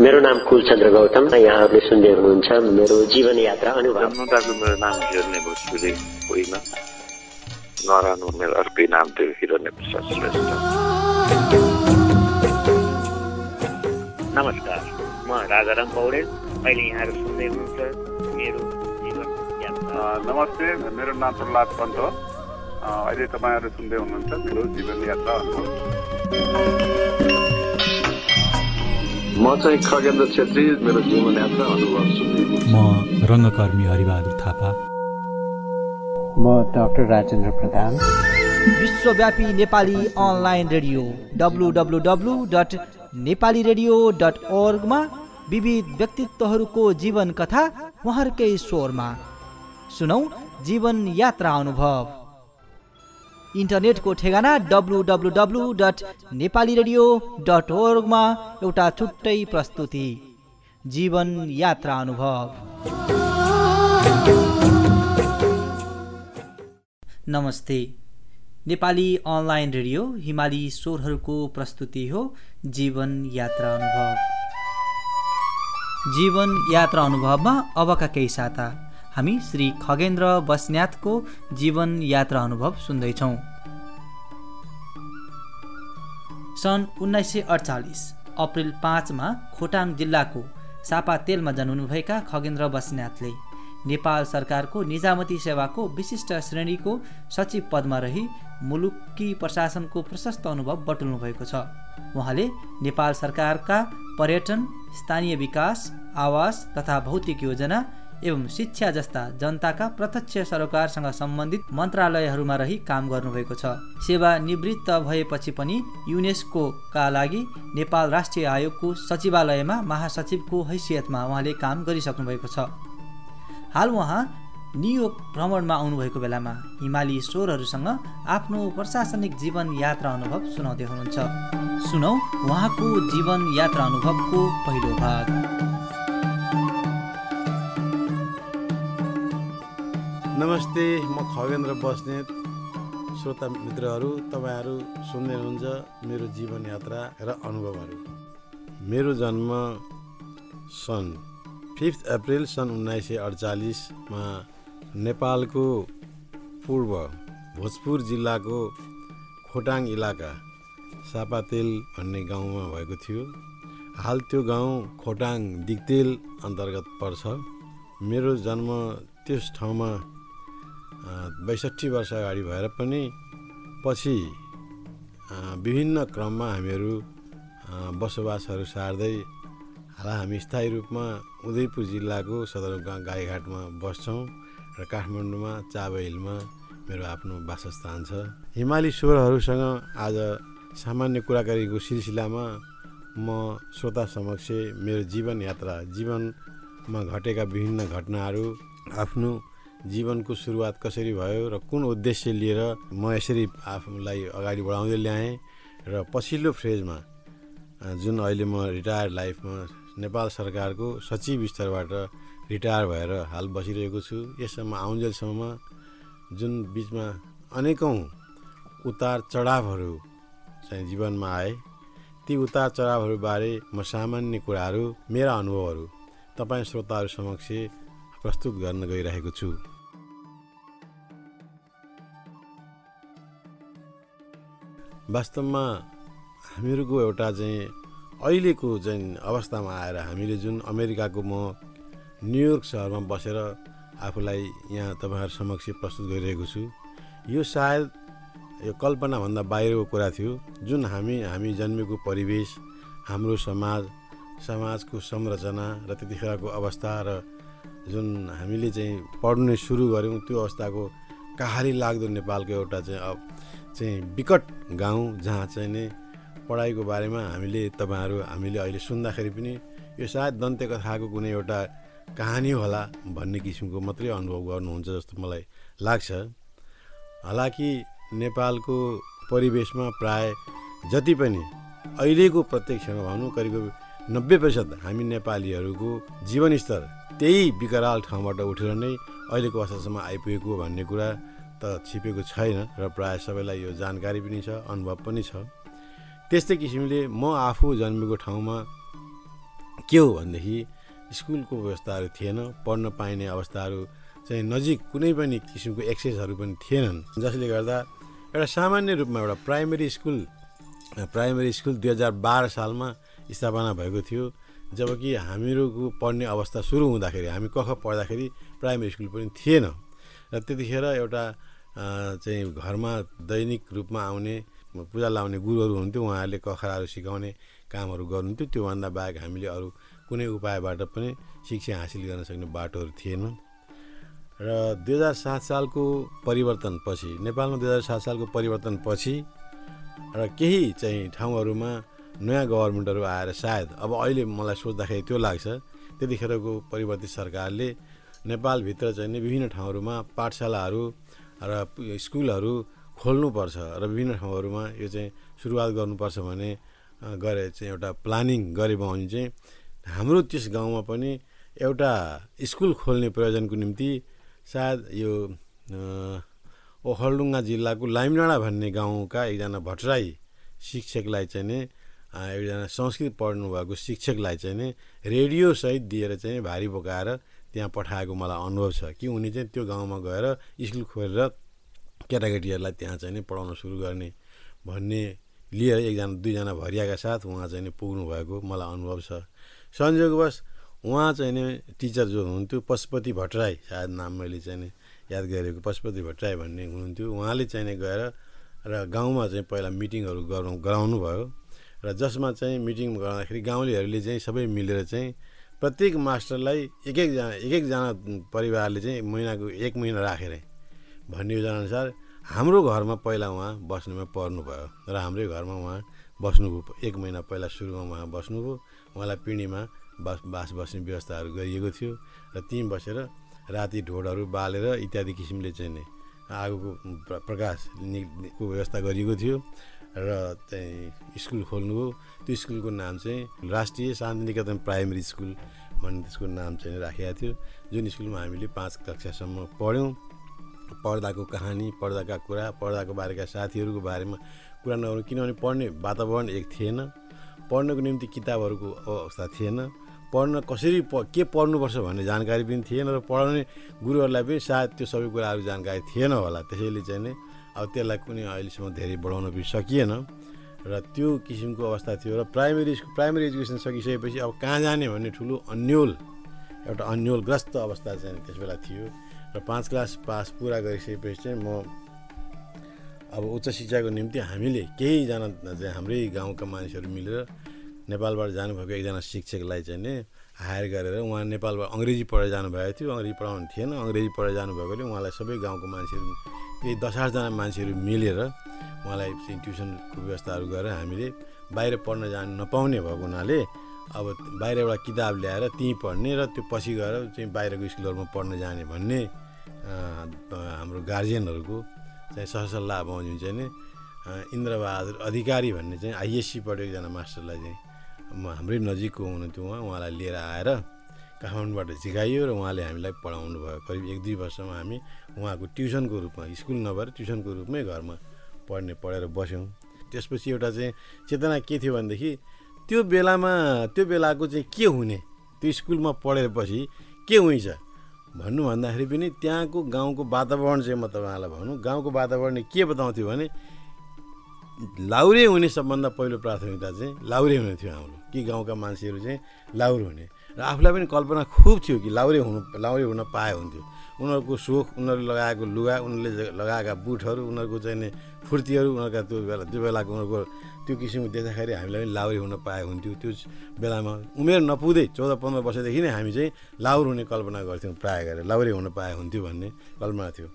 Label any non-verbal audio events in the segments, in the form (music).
मेरो नाम कुलचन्द्र गौतम यहाँहरूले सुन्दै हुनुहुन्छ मेरो जीवन यात्रा अनुभव मेरो नाम हिरण्य भोजपुरी होइन नरानो मेरो अर्कै नाम थियो हिरण्य प्रसाद श्रेष्ठ। नमस्कार म राजाराम पौडेल। अहिले यहाँहरू सुन्दै हुनुहुन्छ मेरो जीवन यात्रा नमस्ते मेरो नाम प्रहलाद पन्त अहिले तपाईँहरू सुन्दै हुनुहुन्छ मेरो जीवन यात्रा अनुभव म चाहिँ खगेन्द्र छेत्री मेरो जीवन यात्रा अनुभव म रङ्गकर्मी हरिबहादुर थापा म डाक्टर राजेन्द्र प्रधान विश्वव्यापी Nepali online radio W W W dot Nepali radio dot ओर्गमा विविध व्यक्तित्वहरूको जीवन कथा उहाँहरूकै स्वरमा सुनौ जीवन यात्रा अनुभव इन्टरनेटको ठेगाना W W W dot Nepali radio dot ओर्गमा एउटा छुट्टै प्रस्तुति। जीवन यात्रा अनुभव। नमस्ते। नेपाली अनलाइन रेडियो हिमाली स्वरहरूको प्रस्तुति हो जीवन यात्रा अनुभव। जीवन यात्रा अनुभवमा अबका केही साता हामी श्री खगेन्द्र बस्न्यातको जीवन यात्रा अनुभव सुन्दैछौँ। सन् उन्नाइस सय अडचालिस अप्रिल पाँचमा खोटाङ जिल्लाको सापातेलमा जन्मनुभएका खगेन्द्र बस्न्यातले नेपाल सरकारको निजामती सेवाको विशिष्ट श्रेणीको सचिव पदमा रही मुलुकी प्रशासनको प्रशस्त अनुभव बटुल्नु भएको छ। उहाँले नेपाल सरकारका पर्यटन स्थानीय विकास आवास तथा भौतिक योजना एवं शिक्षा जस्ता जनताका प्रत्यक्ष सरोकारसँग सम्बन्धित मन्त्रालयहरूमा रही काम गर्नुभएको छ। सेवा निवृत्त भएपछि पनि युनेस्कोका लागि नेपाल राष्ट्रिय आयोगको सचिवालयमा महासचिवको हैसियतमा उहाँले काम गरिसक्नु भएको छ। हाल उहाँ न्युयोर्क भ्रमणमा आउनुभएको बेलामा हिमाली स्वरहरूसँग आफ्नो प्रशासनिक जीवन यात्रा अनुभव सुनाउँदै हुनुहुन्छ। सुनौ उहाँको जीवन यात्रा अनुभवको पहिलो भाग। नमस्ते म खगेन्द्र बस्नेत। श्रोता मित्रहरू तपाईँहरू सुन्दै हुनुहुन्छ मेरो जीवन यात्रा र अनुभवहरू। मेरो जन्म सन् फिफ्थ अप्रिल सन् उन्नाइस सय अडचालिसमा नेपालको पूर्व भोजपुर जिल्लाको खोटाङ इलाका सापातेल भन्ने गाउँमा भएको थियो। हाल त्यो गाउँ खोटाङ दिक्तेल अन्तर्गत पर्छ। मेरो जन्म त्यस ठाउँमा बैसठी वर्ष अगाडि भएर पनि पछि विभिन्न क्रममा हामीहरू बसोबासहरू सार्दै हाल हामी स्थायी रूपमा उदयपुर जिल्लाको सदरमुकाम गाईघाटमा बस्छौँ र काठमाडौँमा चाबा हिलमा मेरो आफ्नो वासस्थान छ। हिमाली स्वरहरूसँग आज सामान्य कुराकानीको सिलसिलामा म श्रोता समक्ष मेरो जीवन यात्रा जीवनमा घटेका विभिन्न घटनाहरू आफ्नो जीवनको सुरुवात कसरी भयो र कुन उद्देश्य लिएर म यसरी आफूलाई अगाडि बढाउँदै ल्याएँ र पछिल्लो फ्रेजमा जुन अहिले म रिटायर्ड लाइफमा नेपाल सरकारको सचिव स्तरबाट रिटायर भएर हाल बसिरहेको छु यससम्म आउन्जेलसम्म जुन बिचमा अनेकौँ उतार चढावहरू चाहिँ जीवनमा आए ती उतार चढावहरूबारे म सामान्य कुराहरू मेरा अनुभवहरू तपाईँ श्रोताहरू समक्ष प्रस्तुत गर्न गइरहेको छु। वास्तवमा हामीहरूको एउटा चाहिँ अहिलेको चाहिँ अवस्थामा आएर हामीले जुन अमेरिकाको म न्युयोर्क सहरमा बसेर आफूलाई यहाँ तपाईँहरू समक्ष प्रस्तुत गरिरहेको छु यो सायद यो कल्पनाभन्दा बाहिरको कुरा थियो जुन हामी हामी जन्मेको परिवेश हाम्रो समाज समाजको संरचना र त्यतिखेरको अवस्था र जुन हामीले चाहिँ पढ्ने सुरु गऱ्यौँ त्यो अवस्थाको कहाली लाग्दो नेपालको एउटा चाहिँ अब चाहिँ विकट गाउँ जहाँ चाहिँ नै पढाइको बारेमा हामीले तपाईँहरू हामीले अहिले सुन्दाखेरि पनि यो सायद दन्त्य कथाको कुनै एउटा कहानी होला भन्ने किसिमको मात्रै अनुभव गर्नुहुन्छ जस्तो मलाई लाग्छ। हालाकि नेपालको परिवेशमा प्राय जति पनि अहिलेको प्रत्यक्षमा भनौँ करिब नब्बे प्रतिशत हामी नेपालीहरूको जीवनस्तर त्यही विकराल ठाउँबाट उठेर नै अहिलेको अवस्थासम्म आइपुगेको भन्ने कुरा त छिपेको छैन र प्रायः सबैलाई यो जानकारी पनि छ अनुभव पनि छ। त्यस्तै किसिमले म आफू जन्मेको ठाउँमा के हो भनेदेखि स्कुलको व्यवस्थाहरू थिएन पढ्न पाइने अवस्थाहरू चाहिँ नजिक कुनै पनि किसिमको एक्सेसहरू पनि थिएनन्। जसले गर्दा एउटा सामान्य रूपमा एउटा प्राइमेरी स्कुल प्राइमेरी स्कुल दुई हजार बाह्र सालमा स्थापना भएको थियो। जबकि हामीहरूको पढ्ने अवस्था सुरु हुँदाखेरि हामी कख पढ्दाखेरि प्राइमेरी स्कुल पनि थिएन। र त्यतिखेर एउटा चाहिँ घरमा दैनिक रूपमा आउने पूजा लाउने गुरुहरू हुन्थ्यो उहाँहरूले कखराहरू सिकाउने कामहरू गर्नुहुन्थ्यो। त्योभन्दा बाहेक हामीले अरू कुनै उपायबाट पनि शिक्षा हासिल गर्न सक्ने बाटोहरू थिएन र दुई हजार सात सालको परिवर्तनपछि नेपालमा दुई हजार सात सालको परिवर्तनपछि र केही चाहिँ ठाउँहरूमा नयाँ गभर्मेन्टहरू आएर सायद अब अहिले मलाई सोच्दाखेरि त्यो लाग्छ। त्यतिखेरको परिवर्तित सरकारले नेपालभित्र चाहिँ नि विभिन्न ठाउँहरूमा पाठशालाहरू र स्कुलहरू खोल्नुपर्छ र विभिन्न ठाउँहरूमा यो चाहिँ सुरुवात गर्नुपर्छ भने गरे चाहिँ एउटा प्लानिङ गरे भने चाहिँ हाम्रो त्यस गाउँमा पनि एउटा स्कुल खोल्ने प्रयोजनको निम्ति सायद यो ओखलडुङ्गा जिल्लाको लाइमडाँडा भन्ने गाउँका एकजना भट्टराई शिक्षकलाई चाहिँ नि एकजना संस्कृत पढ्नुभएको शिक्षकलाई चाहिँ नि रेडियोसहित दिएर चाहिँ भारी बोकाएर त्यहाँ पठाएको मलाई अनुभव छ। कि उनी चाहिँ त्यो गाउँमा गएर स्कुल खोलेर केटाकेटीहरूलाई त्यहाँ चाहिँ नि पढाउन सुरु गर्ने भन्ने लिएर एकजना दुईजना भरियाका साथ उहाँ चाहिँ नि पुग्नु भएको मलाई अनुभव छ। संयोगवश उहाँ चाहिँ नि टिचर जो हुनुहुन्थ्यो पशुपति भट्टराई सायद नाम मैले चाहिँ नि याद गरेको पशुपति भट्टराई भन्ने हुनुहुन्थ्यो। उहाँले चाहिँ नि गएर र गाउँमा चाहिँ पहिला मिटिङहरू गराउ गराउनु भयो र जसमा चाहिँ मिटिङ गर्दाखेरि गाउँलेहरूले चाहिँ सबै मिलेर चाहिँ प्रत्येक मास्टरलाई एक एकजना एक एकजना परिवारले चाहिँ महिनाको एक महिना राखेर भन्ने योजनाअनुसार हाम्रो घरमा पहिला उहाँ बस्नुमा पर्नुभयो र हाम्रै घरमा उहाँ बस्नुभयो। एक महिना पहिला सुरुमा उहाँ बस्नुभयो। उहाँलाई पिँढीमा बस बास बस्ने व्यवस्थाहरू गरिएको थियो र त्यहीँ बसेर राति ढोडहरू बालेर इत्यादि किसिमले चाहिँ आगोको प्रकाशको व्यवस्था गरिएको थियो। र चाहिँ स्कुल खोल्नुभयो त्यो स्कुलको नाम चाहिँ राष्ट्रिय शान्तिनिकेतन प्राइमेरी स्कुल भन्ने त्यसको नाम चाहिँ राखेको थियो। जुन स्कुलमा हामीले पाँच कक्षासम्म पढ्यौँ। पर्दाको कहानी पर्दाका कुरा पर्दाको बारेका साथीहरूको बारेमा कुरा नगर्नु किनभने पढ्ने वातावरण एक थिएन। पढ्नको निम्ति किताबहरूको अवस्था थिएन। पढ्न कसरी प के पढ्नुपर्छ भन्ने जानकारी पनि थिएन र पढाउने गुरुहरूलाई पनि सायद त्यो सबै कुराहरू जानकारी थिएन होला। त्यसैले चाहिँ नै अब त्यसलाई कुनै अहिलेसम्म धेरै बढाउन पनि सकिएन। र त्यो किसिमको अवस्था थियो र प्राइमेरी स्कुल प्राइमेरी एजुकेसन सकिसकेपछि अब कहाँ जाने भन्ने ठुलो अन्यल एउटा अन्यलग्रस्त अवस्था चाहिँ त्यस बेला थियो। र पाँच क्लास पास पुरा गरिसकेपछि चाहिँ म अब उच्च शिक्षाको निम्ति हामीले केहीजना चाहिँ हाम्रै गाउँका मानिसहरू मिलेर नेपालबाट जानुभएको एकजना शिक्षकलाई चाहिँ नि हायर गरेर उहाँ नेपालबाट अङ्ग्रेजी पढाइ जानुभएको थियो। अङ्ग्रेजी पढाउनु थिएन अङ्ग्रेजी पढाइ जानुभएकोले उहाँलाई सबै गाउँको मान्छेहरू केही दस आठजना मान्छेहरू मिलेर उहाँलाई चाहिँ ट्युसनको व्यवस्थाहरू गरेर हामीले बाहिर पढ्न जानु नपाउने भएको हुनाले अब बाहिर एउटा किताब ल्याएर त्यहीँ पढ्ने र त्यो पछि गएर चाहिँ बाहिरको स्कुलहरूमा पढ्न जाने भन्ने हाम्रो गार्जियनहरूको चाहिँ सहसल्लाह बमोजिम चाहिँ नि इन्द्रबहादुर अधिकारी भन्ने चाहिँ आइएससी पढेको एकजना मास्टरलाई चाहिँ। हाम्रै नजिकको हुनुहुन्थ्यो उहाँ उहाँलाई लिएर आएर काठमाडौँबाट सिकाइयो र उहाँले हामीलाई पढाउनु भयो। करिब एक दुई वर्षमा हामी उहाँको ट्युसनको रूपमा स्कुल नभएर ट्युसनको रूपमै घरमा पढ्ने पढेर बस्यौँ। त्यसपछि एउटा चाहिँ चेतना के थियो भनेदेखि त्यो बेलामा त्यो बेलाको चाहिँ के हुने? त्यो स्कुलमा पढेपछि के हुन्छ? भन्नु भन्दाखेरि पनि त्यहाँको गाउँको वातावरण चाहिँ म तपाईँलाई भनौँ गाउँको वातावरणले के बताउँथ्यो भने लाउरे हुने सबभन्दा पहिलो प्राथमिकता चाहिँ लाउरे हुने थियो हाम्रो। कि गाउँका मान्छेहरू चाहिँ लाउरे हुने। र आफूलाई पनि कल्पना खुब थियो कि लाउरे हुनु लाउरे हुन पाए हुन्थ्यो। उनीहरूको सोख उनीहरूले लगाएको लुगा उनीहरूले लगाएका बुटहरू उनीहरूको चाहिँ फुर्तीहरू उनीहरूका त्यो बेला त्यो बेलाको उनीहरूको त्यो किसिमको देख्दाखेरि हामीलाई पनि लाउरे हुन पाए हुन्थ्यो। त्यो बेलामा उमेर नपुग्दै चौध पन्ध्र वर्षदेखि नै हामी चाहिँ लाउर हुने कल्पना गर्थ्यौँ प्रायः गरेर लाउरे हुन पाए हुन्थ्यो भन्ने कल्पना थियो।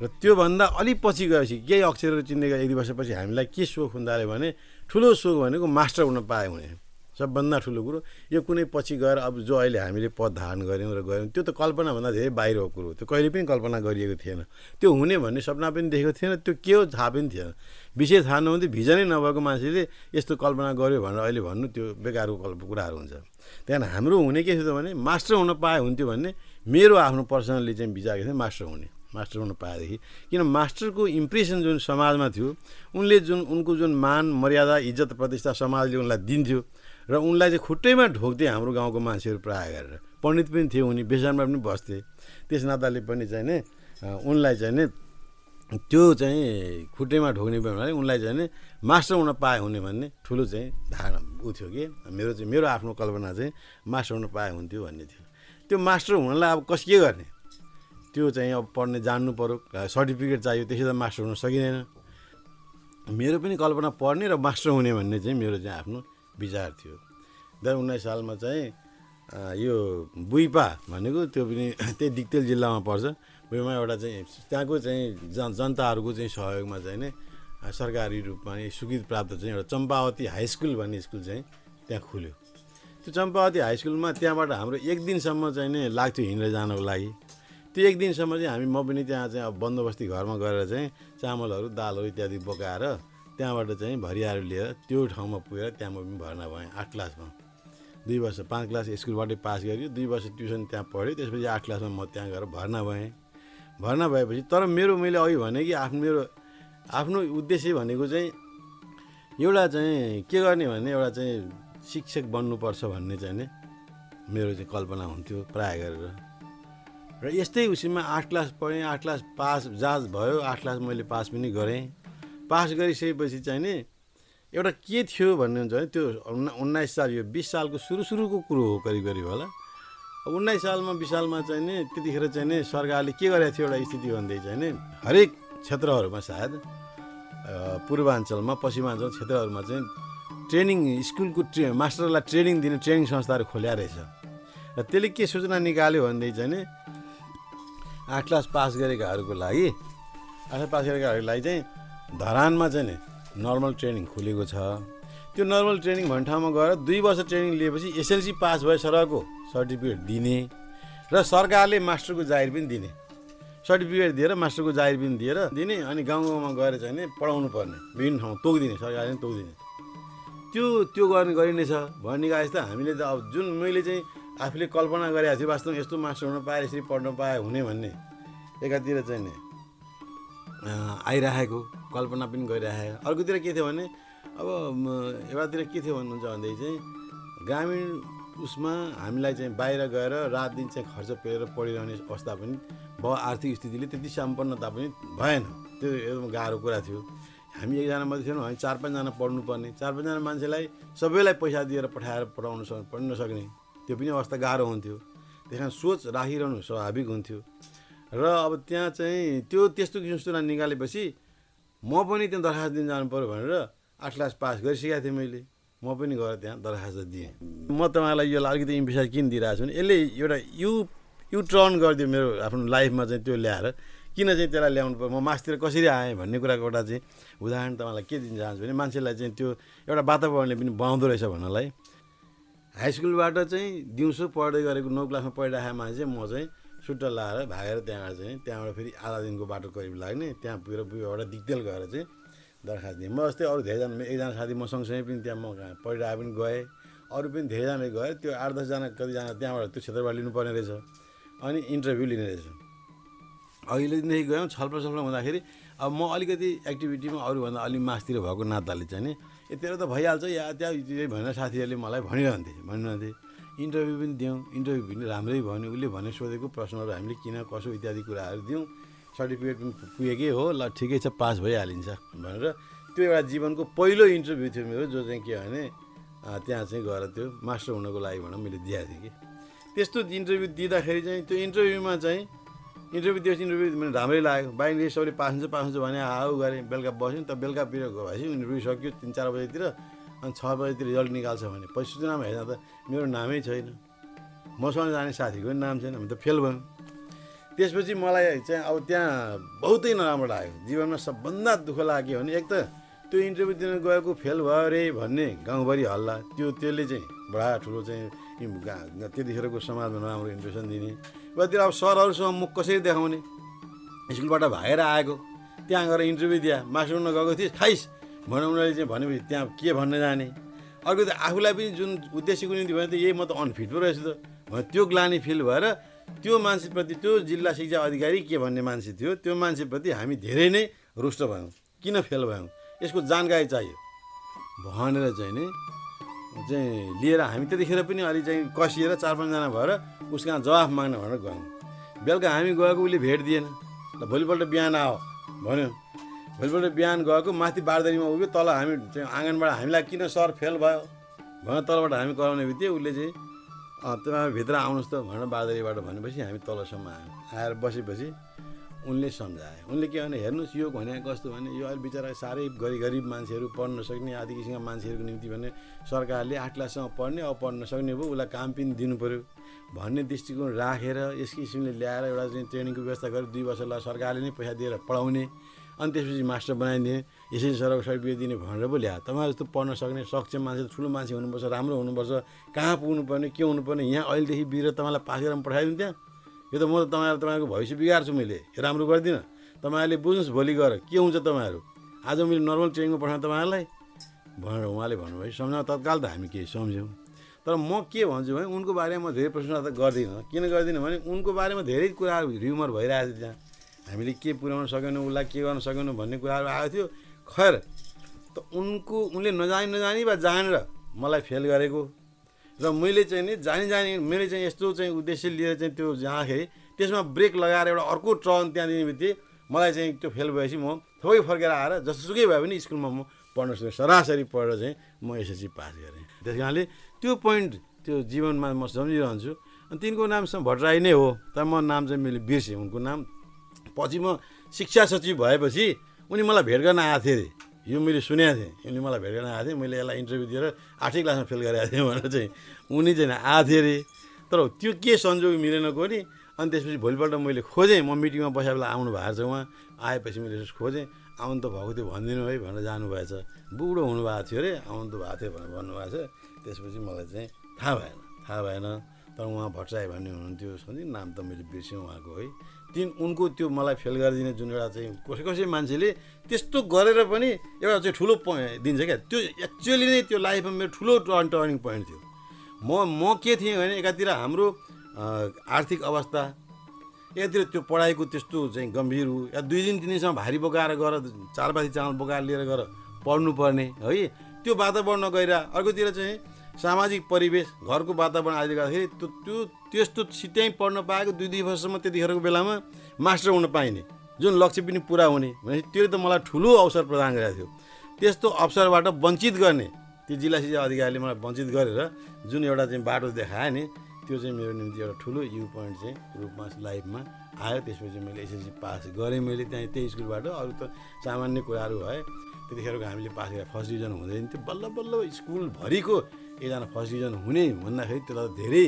र त्योभन्दा अलिक पछि गएपछि केही अक्षरहरू चिन्दै गए एक दुई वर्षपछि हामीलाई के सोख हुँदा भने ठुलो सोख भनेको मास्टर हुन पाए हुने। सबभन्दा ठुलो कुरो। यो कुनै पछि गएर अब जो अहिले हामीले पद धारण गऱ्यौँ र गऱ्यौँ त्यो त कल्पनाभन्दा धेरै बाहिरको कुरो। त्यो कहिले पनि कल्पना गरिएको थिएन। त्यो हुने भन्ने सपना पनि देखेको थिएन त्यो के हो थाहा पनि थिएन। विषय थाहा नहुँदै भिजनै नभएको मान्छेले यस्तो कल्पना गर्यो भनेर अहिले भन्नु त्यो बेकारको कल्प कुराहरू हुन्छ। त्यहाँदेखि हाम्रो हुने के थियो भने मास्टर हुन पाए हुन्थ्यो भन्ने मेरो आफ्नो पर्सनल्ली चाहिँ विचार थियो मास्टर हुने। मास्टर हुन पाएदेखि। किन मास्टरको इम्प्रेसन जुन समाजमा थियो उनले जुन उनको जुन मान मर्यादा इज्जत प्रतिष्ठा समाजले उनलाई दिन्थ्यो र उनलाई चाहिँ खुट्टैमा ढोक्थे हाम्रो गाउँको मान्छेहरू प्रायः गरेर पण्डित पनि थियो उनी बेसानमा पनि बस्थे। त्यस नाताले पनि चाहिँ नि उनलाई चाहिँ नि त्यो चाहिँ खुट्टैमा ढोक्ने भयो भने उनलाई चाहिँ नि मास्टर हुन पाए हुने भन्ने ठुलो चाहिँ धारणा ऊ थियो कि। मेरो चाहिँ मेरो आफ्नो कल्पना चाहिँ मास्टर हुन पाए हुन्थ्यो भन्ने थियो। त्यो मास्टर हुनलाई अब कस के गर्ने? त्यो चाहिँ अब पढ्ने जान्नु पऱ्यो सर्टिफिकेट चाहियो त्यसै त मास्टर हुन सकिँदैन। मेरो पनि कल्पना पढ्ने र मास्टर हुने भन्ने चाहिँ मेरो चाहिँ आफ्नो विचार थियो। दुई उन्नाइस सालमा चाहिँ यो बुइपा भनेको त्यो पनि (coughs) त्यही दिक्तेल जिल्लामा पर्छ। बुइपामा एउटा चाहिँ त्यहाँको चाहिँ जन जनताहरूको चाहिँ सहयोगमा चाहिँ नै सरकारी रूपमा स्वीकृति प्राप्त चाहिँ एउटा चम्पावती हाई स्कुल भन्ने स्कुल चाहिँ त्यहाँ खुल्यो। त्यो चम्पावती हाई स्कुलमा त्यहाँबाट हाम्रो एक दिनसम्म चाहिँ नै लाग्थ्यो हिँडेर जानको लागि। त्यो एक दिनसम्म चाहिँ हामी म पनि त्यहाँ चाहिँ अब बन्दोबस्ती घरमा गएर चाहिँ चामलहरू दालहरू इत्यादि बोकाएर त्यहाँबाट चाहिँ भरियाहरू लिएर त्यो ठाउँमा पुगेर त्यहाँ म पनि भर्ना भएँ आठ क्लासमा। दुई वर्ष पाँच क्लास स्कुलबाटै पास गऱ्यो दुई वर्ष ट्युसन त्यहाँ पढ्यो त्यसपछि आठ क्लासमा म त्यहाँ गएर भर्ना भएँ। भर्ना भएपछि तर मेरो मैले अघि भने कि आफ्नो मेरो आफ्नो उद्देश्य भनेको चाहिँ एउटा चाहिँ के गर्ने भने एउटा चाहिँ शिक्षक बन्नुपर्छ भन्ने चाहिँ नि मेरो चाहिँ कल्पना हुन्थ्यो प्राय गरेर। र यस्तै उसीमा आठ क्लास पढेँ आठ क्लास पास जाँच भयो। आठ क्लास मैले पास पनि गरेँ। पास गरिसकेपछि चाहिँ नि एउटा के थियो भन्ने हुन्छ भने त्यो उन्ना उन्नाइस साल यो बिस सालको सुरु सुरुको कुरो हो करिब करिब होला उन्नाइस सालमा बिस सालमा चाहिँ नि त्यतिखेर चाहिँ नि सरकारले के गरेको थियो एउटा स्थिति भन्दै चाहिँ नि हरेक क्षेत्रहरूमा सायद पूर्वाञ्चलमा पश्चिमाञ्चल क्षेत्रहरूमा चाहिँ ट्रेनिङ स्कुलको ट्रे मास्टरलाई ट्रेनिङ दिने ट्रेनिङ संस्थाहरू खोल्या रहेछ। र त्यसले के सूचना निकाल्यो भन्दै चाहिँ नि आठ क्लास पास गरेकाहरूको लागि आठ क्लास पास गरेकाहरूको लागि चाहिँ धरानमा चाहिँ नि नर्मल ट्रेनिङ खुलेको छ। त्यो नर्मल ट्रेनिङ भन्ने ठाउँमा गएर दुई वर्ष ट्रेनिङ लिएपछि एसएलसी पास भए सरको सर्टिफिकेट दिने र सरकारले मास्टरको जागिर पनि दिने। सर्टिफिकेट दिएर मास्टरको जागिर पनि दिएर दिने अनि गाउँ गाउँमा गएर चाहिँ नि पढाउनु पर्ने। विभिन्न ठाउँमा तोकिदिने सरकारले पनि तोकिदिने। त्यो त्यो गर्ने गरिनेछ भन्ने गाइस त हामीले त अब जुन मैले चाहिँ आफूले कल्पना गरेको थियो वास्तवमा यस्तो मास्टर हुन पाए यसरी पढ्न पाए हुने भन्ने। एकातिर चाहिँ नि अँ, आइराखेको कल्पना पनि गरिराखेको। अर्कोतिर के थियो भने अब एउटातिर के थियो भन्नुहुन्छ भन्दै चाहिँ ग्रामीण उसमा हामीलाई चाहिँ बाहिर गएर रात दिन चाहिँ खर्च पेरेर पढिरहने अवस्था पनि भयो आर्थिक स्थितिले त्यति सम्पन्नता पनि भएन। त्यो एकदम गाह्रो कुरा थियो। हामी एकजना मात्रै थिएनौँ हामी चार पाँचजना पढ्नुपर्ने। चार पाँचजना मान्छेलाई सबैलाई पैसा दिएर पठाएर पढाउनु सक् पढ्न नसक्ने त्यो पनि अवस्था गाह्रो हुन्थ्यो। त्यस कारण सोच राखिरहनु स्वाभाविक हुन्थ्यो। र अब त्यहाँ चाहिँ त्यो त्यस्तो किसिम सूचना निकालेपछि म पनि त्यहाँ दरखास्त दिन जानु पऱ्यो भनेर आठ क्लास पास गरिसकेको थिएँ मैले। म पनि गएर त्यहाँ दरखास्त दिएँ। म तपाईँलाई यो अलिकति इम्फेसाइज किन दिइरहेको छु भने यसले एउटा यु यु टर्न गरिदियो मेरो आफ्नो लाइफमा चाहिँ त्यो ल्याएर। किन चाहिँ त्यसलाई ल्याउनु पर्यो म मासतिर कसरी आएँ भन्ने कुराको एउटा चाहिँ उदाहरण तपाईँलाई के दिन चाहन्छु भने मान्छेलाई चाहिँ त्यो एउटा वातावरणले पनि बनाउँदो रहेछ भन्नलाई। हाई स्कुलबाट चाहिँ दिउँसो पढ्दै गरेको नौ क्लासमा पढिरहेको मान्छे म चाहिँ सुट्टा लाएर भागेर त्यहाँबाट चाहिँ त्यहाँबाट फेरि आधा दिनको बाटो करिब लाग्ने त्यहाँ पुगेर पुगेर दिगदेल गएर चाहिँ दरखास्त दिएँ म जस्तै अरू धेरैजना एकजना साथी म सँगसँगै पनि त्यहाँ म पढिरहेको पनि गएँ। अरू पनि धेरैजना गए। त्यो आठ दसजना कतिजना त्यहाँबाट त्यो क्षेत्रबाट लिनुपर्ने रहेछ अनि इन्टरभ्यू लिने रहेछ। अघिल्लोदेखि गयौँ। छलफल छलफल हुँदाखेरि अब म अलिकति एक्टिभिटीमा अरूभन्दा अलिक मासतिर भएको नाताले चाहिँ नि ए तेरो त भइहाल्छ। या त्यहाँ त्यही भनेर साथीहरूले मलाई भनिरहन्थे भनिरहन्थे। इन्टरभ्यू पनि दियौँ। इन्टरभ्यू पनि राम्रै भन्यो। उसले भने सोधेको प्रश्नहरू हामीले किन कसो इत्यादि कुराहरू दियौँ। सर्टिफिकेट पनि पुगेकै हो। ल ठिकै छ पास भइहालिन्छ भनेर। त्यो एउटा जीवनको पहिलो इन्टरभ्यू थियो मेरो जो चाहिँ के भने त्यहाँ चाहिँ गएर त्यो मास्टर हुनको लागि भनेर मैले दिएको थिएँ कि। त्यस्तो इन्टरभ्यू दिँदाखेरि चाहिँ त्यो इन्टरभ्यूमा चाहिँ इन्टरभ्यू दिएपछि इन्टरभ्यू मैले राम्रै लाग्यो। बाहिर सबैले पास हुन्छ पास हुन्छ भने आऊ गरेँ बेलुका बस्यो त बेलुकातिर गयो भएपछि इन्टरभ्यू सक्यो तिन चार बजीतिर। अनि छ बजीतिर रिजल्ट निकाल्छ भने पछि सूचनामा हेर्दा त मेरो नामै छैन। मसँग जाने साथीको पनि नाम छैन हामी त फेल भयौँ त्यसपछि मलाई चाहिँ अब त्यहाँ बहुतै नराम्रो लाग्यो। जीवनमा सबभन्दा दुःख लाग्यो भने एक त त्यो इन्टरभ्यू दिन गएको फेल भयो अरे भन्ने गाउँभरि हल्ला। त्यो त्यसले चाहिँ बडा ठुलो चाहिँ त्यतिखेरको समाजमा नराम्रो इम्प्रेसन दिने। उतातिर अब सरहरूसँग मुख कसरी देखाउने? स्कुलबाट भागेर आएको। त्यहाँ गएर इन्टरभ्यू दिए मास्टर गएको थिएँ। खाइस भनेर उनीहरूले चाहिँ भनेपछि त्यहाँ के भन्न जाने? अर्को त आफूलाई पनि जुन उद्देश्यको निम्ति भने त यही म त अनफिट पो रहेछु त। भने त्यो ग्लानी फिल भएर त्यो मान्छेप्रति त्यो जिल्ला शिक्षा अधिकारी के भन्ने मान्छे थियो त्यो मान्छेप्रति हामी धेरै नै रुष्ट भयौँ। किन फेल भयौँ? यसको जानकारी चाहियो। भनेर चाहिँ नि चाहिँ लिएर हामी त्यतिखेर पनि अलि चाहिँ कसिएर चार पाँचजना भएर उसको जवाफ माग्न भनेर गयौँ। बेलुका हामी गएको उसले भेट दिएन। ल भोलिपल्ट बिहान आऊ भन्यो। भोलिपल्ट बिहान गएको माथि बारदरीमा उभियो तल हामी चाहिँ आँगनबाट हामीलाई किन सर फेल भयो? भनेर तलबाट हामी कराउने बित्तिकै उसले चाहिँ तपाईँ भित्र आउनुहोस् त भनेर बारदरीबाट भनेपछि हामी तलसम्म आयौँ। आएर बसेपछि उनले सम्झाए। उनले के भने हेर्नुहोस् यो भने कस्तो भने यो अहिले बिचरा साह्रै गरी गरिब मान्छेहरू पढ्न नसक्ने आदि किसिमका मान्छेहरूको निम्ति भने सरकारले आठ क्लाससम्म पढ्ने अब पढ्न नसक्ने भयो उसलाई काम पनि दिनु पऱ्यो भन्ने दृष्टिकोण राखेर यस किसिमले ल्याएर एउटा चाहिँ ट्रेनिङको व्यवस्था गरेर दुई वर्ष ल सरकारले नै पैसा दिएर पढाउने। अनि त्यसपछि मास्टर बनाइदिने यसरी सरको सर्टिफिकेट दिने भनेर पो ल्यायो तपाईँहरू जस्तो पढ्न सक्ने सक्षम मान्छे ठुलो मान्छे हुनुपर्छ राम्रो हुनुपर्छ कहाँ पुग्नुपर्ने के हुनुपर्ने यहाँ अहिलेदेखि बिर तपाईँलाई पास गरेर पठाइदिउँ त्यहाँ यो त म त तपाईँहरू तपाईँको भविष्य बिगार्छु मैले राम्रो गर्दिनँ। तपाईँहरूले बुझ्नुहोस् भोलि गएर के हुन्छ तपाईँहरू? आज मैले नर्मल ट्रेनिङमा पठाएँ तपाईँहरूलाई? भनेर उहाँले भन्नुभयो। सम्झाउँ तत्काल त हामी केही सम्झ्यौँ। तर म के भन्छु भने उनको बारेमा म धेरै प्रश्न त गर्दिनँ। किन गर्दिनँ भने उनको बारेमा धेरै कुराहरू ह्युमर भइरहेको थियो त्यहाँ। हामीले के पुर्याउन सकेनौँ उसलाई के गर्न सकेनौँ भन्ने कुराहरू आएको थियो। खैर त उनको उनले नजानी नजानी वा जानेर मलाई फेल गरेको। र मैले चाहिँ नि जानी जानी मैले चाहिँ यस्तो चाहिँ उद्देश्य लिएर चाहिँ त्यो जाँदाखेरि त्यसमा ब्रेक लगाएर एउटा अर्को टर्न त्यहाँ दिने बित्तिकै मलाई चाहिँ त्यो फेल भएपछि म थोरै फर्केर आएर जसोसुकै भए पनि स्कुलमा म पढ्न सक्ने सरासरी पढेर चाहिँ म एसएससी पास गरेँ। त्यस कारणले त्यो पोइन्ट त्यो जीवनमा म सम्झिरहन्छु। अनि तिनको नाम भट्टराई नै हो तर म नाम चाहिँ मैले बिर्सेँ। उनको नाम पछि म शिक्षा सचिव भएपछि उनी मलाई भेट गर्न आएको थिएँ अरे यो मैले सुनेको थिएँ। उनी मलाई भेट गर्न आएको थिएँ। मैले यसलाई इन्टरभ्यू दिएर आठै क्लासमा फेल गरेको थिएँ भनेर चाहिँ उनी चाहिँ आएको थिएँ अरे तर त्यो के संजोग मिलेन कोनी? अनि त्यसपछि भोलिपल्ट मैले खोजेँ। म मिटिङमा बसेर बेला आउनु भएको छ उहाँ। आएपछि मैले खोजेँ। आउनु त भएको थियो भनिदिनु है भनेर जानुभएछ। बुढो हुनुभएको थियो अरे आउनु त भएको थियो भनेर भन्नुभएको छ। त्यसपछि मलाई चाहिँ थाहा भएन। थाहा भएन। तर उहाँ भट्टराई भन्ने हुनुहुन्थ्यो सधैँ नाम त मैले बिर्सेँ उहाँको है। तिन उनको त्यो मलाई फेल गरिदिने जुन एउटा चाहिँ कसै कसै मान्छेले त्यस्तो गरेर पनि एउटा चाहिँ ठुलो दिन्छ क्या। त्यो एक्चुअली नै त्यो लाइफमा मेरो ठुलो टर्न टर्निङ पोइन्ट थियो। म म के थिएँ भने एकातिर हाम्रो आर्थिक अवस्था एकातिर त्यो पढाइको त्यस्तो चाहिँ गम्भीर हो या दुई दिन तिन दिनसम्म भारी बोकाएर गएर चार बासी चामल बोकाएर लिएर गएर पढ्नुपर्ने है। त्यो वातावरण नगएर अर्कोतिर चाहिँ सामाजिक परिवेश घरको वातावरण आदिले गर्दाखेरि त्यो त्यो त्यस्तो सित्याइ पढ्न पाएको दुई दुई वर्षसम्म त्यतिखेरको बेलामा मास्टर हुन पाइने। जुन लक्ष्य पनि पुरा हुने। भने त्यसले त मलाई ठुलो अवसर प्रदान गरेको थियो। त्यस्तो अवसरबाट वञ्चित गर्ने त्यो जिल्ला शिक्षा अधिकारीले मलाई वञ्चित गरेर जुन एउटा चाहिँ बाटो देखायो नि त्यो चाहिँ मेरो निम्ति एउटा ठुलो यु पोइन्ट चाहिँ रूपमा लाइफमा आयो। त्यसपछि मैले एसएससी पास गरेँ मैले त्यहाँ त्यही स्कुलबाट। अरू त सामान्य कुराहरू भए त्यतिखेरको हामीले पास गरेर फर्स्ट डिभिजन हुँदैन थियो। बल्ल बल्ल स्कुलभरिको एकजना फर्स्ट डिभिजन हुने भन्दाखेरि त्यसलाई धेरै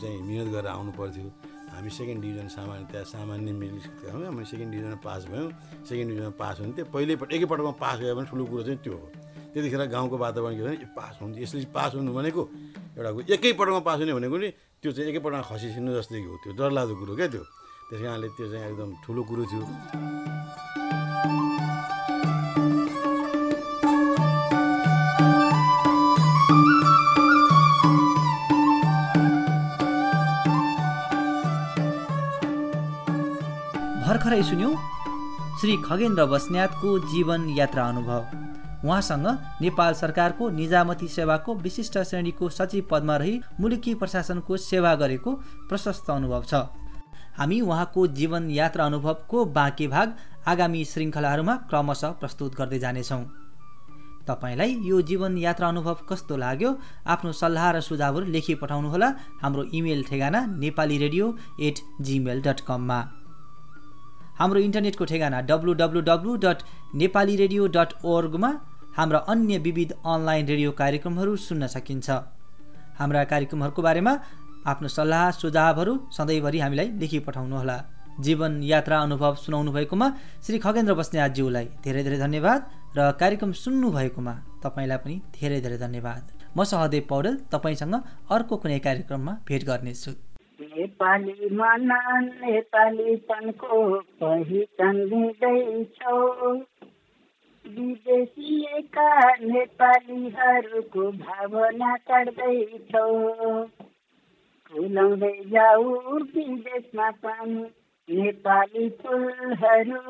चाहिँ मिहिनेत गरेर आउनु पर्थ्यो। हामी सेकेन्ड डिभिजन सामान्य त्यहाँ सामान्य मिडल स्कुल हामी सेकेन्ड डिभिजनमा पास भयौँ। सेकेन्ड डिभिजनमा पास हुन्थ्यो पहिल्यैपल्ट एकैपल्टमा पास गयो भने ठुलो कुरो चाहिँ त्यो हो। त्यतिखेर गाउँको वातावरण के भने पास हुन्छ यसले पास हुनु भनेको? एउटा एकैपल्टमा पास हुने भनेको नि त्यो चाहिँ एकैपल्टमा खसिसिनु जस्तै हो। त्यो डरलाग्दो कुरो क्या त्यो। त्यस कारणले त्यो चाहिँ एकदम ठुलो कुरो थियो। भर्खरै सुन्यौँ। श्री खगेन्द्र बस्न्यातको जीवन यात्रा अनुभव। उहाँसँग नेपाल सरकारको निजामती सेवाको विशिष्ट श्रेणीको सचिव पदमा रही मुलुकी प्रशासनको सेवा गरेको प्रशस्त अनुभव छ। हामी उहाँको जीवन यात्रा अनुभवको बाँकी भाग आगामी श्रृङ्खलाहरूमा क्रमशः प्रस्तुत गर्दै जानेछौँ। तपाईँलाई यो जीवन यात्रा अनुभव कस्तो लाग्यो? आफ्नो सल्लाह र सुझावहरू लेखी पठाउनुहोला हाम्रो इमेल ठेगाना Nepali radio at Gmail dot कममा। हाम्रो इन्टरनेटको ठेगाना W W W dot Nepali radio dot ओर्गमा हाम्रा अन्य विविध अनलाइन रेडियो कार्यक्रमहरू सुन्न सकिन्छ। हाम्रा कार्यक्रमहरूको बारेमा आफ्नो सल्लाह सुझावहरू सधैँभरि हामीलाई लेखी पठाउनुहोला जीवन यात्रा अनुभव सुनाउनु भएकोमा श्री खगेन्द्र बस्नेतज्यूलाई धेरै धेरै धन्यवाद र कार्यक्रम सुन्नु भएकोमा तपाईँलाई पनि धेरै धेरै धन्यवाद। म सहदेव पौडेल तपाईँसँग अर्को कुनै कार्यक्रममा भेट गर्नेछु। नेपाली मना नेपालीपनको पहिचान दिँदैछौ विदेशिएका नेपालीहरूको भावना काट्दैछौ। फुलाउँदै जाऊ विदेशमा पनि नेपाली फुलहरू।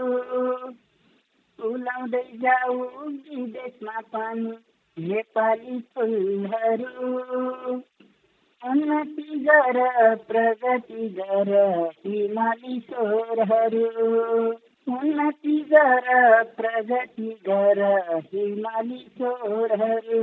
फुलाउँदै जाऊ विदेशमा पनि नेपाली फुलहरू। उन्नति गर प्रगति गर हिमाली स्वरहरू उन्नति गर प्रगति गर हिमाली स्वरहरू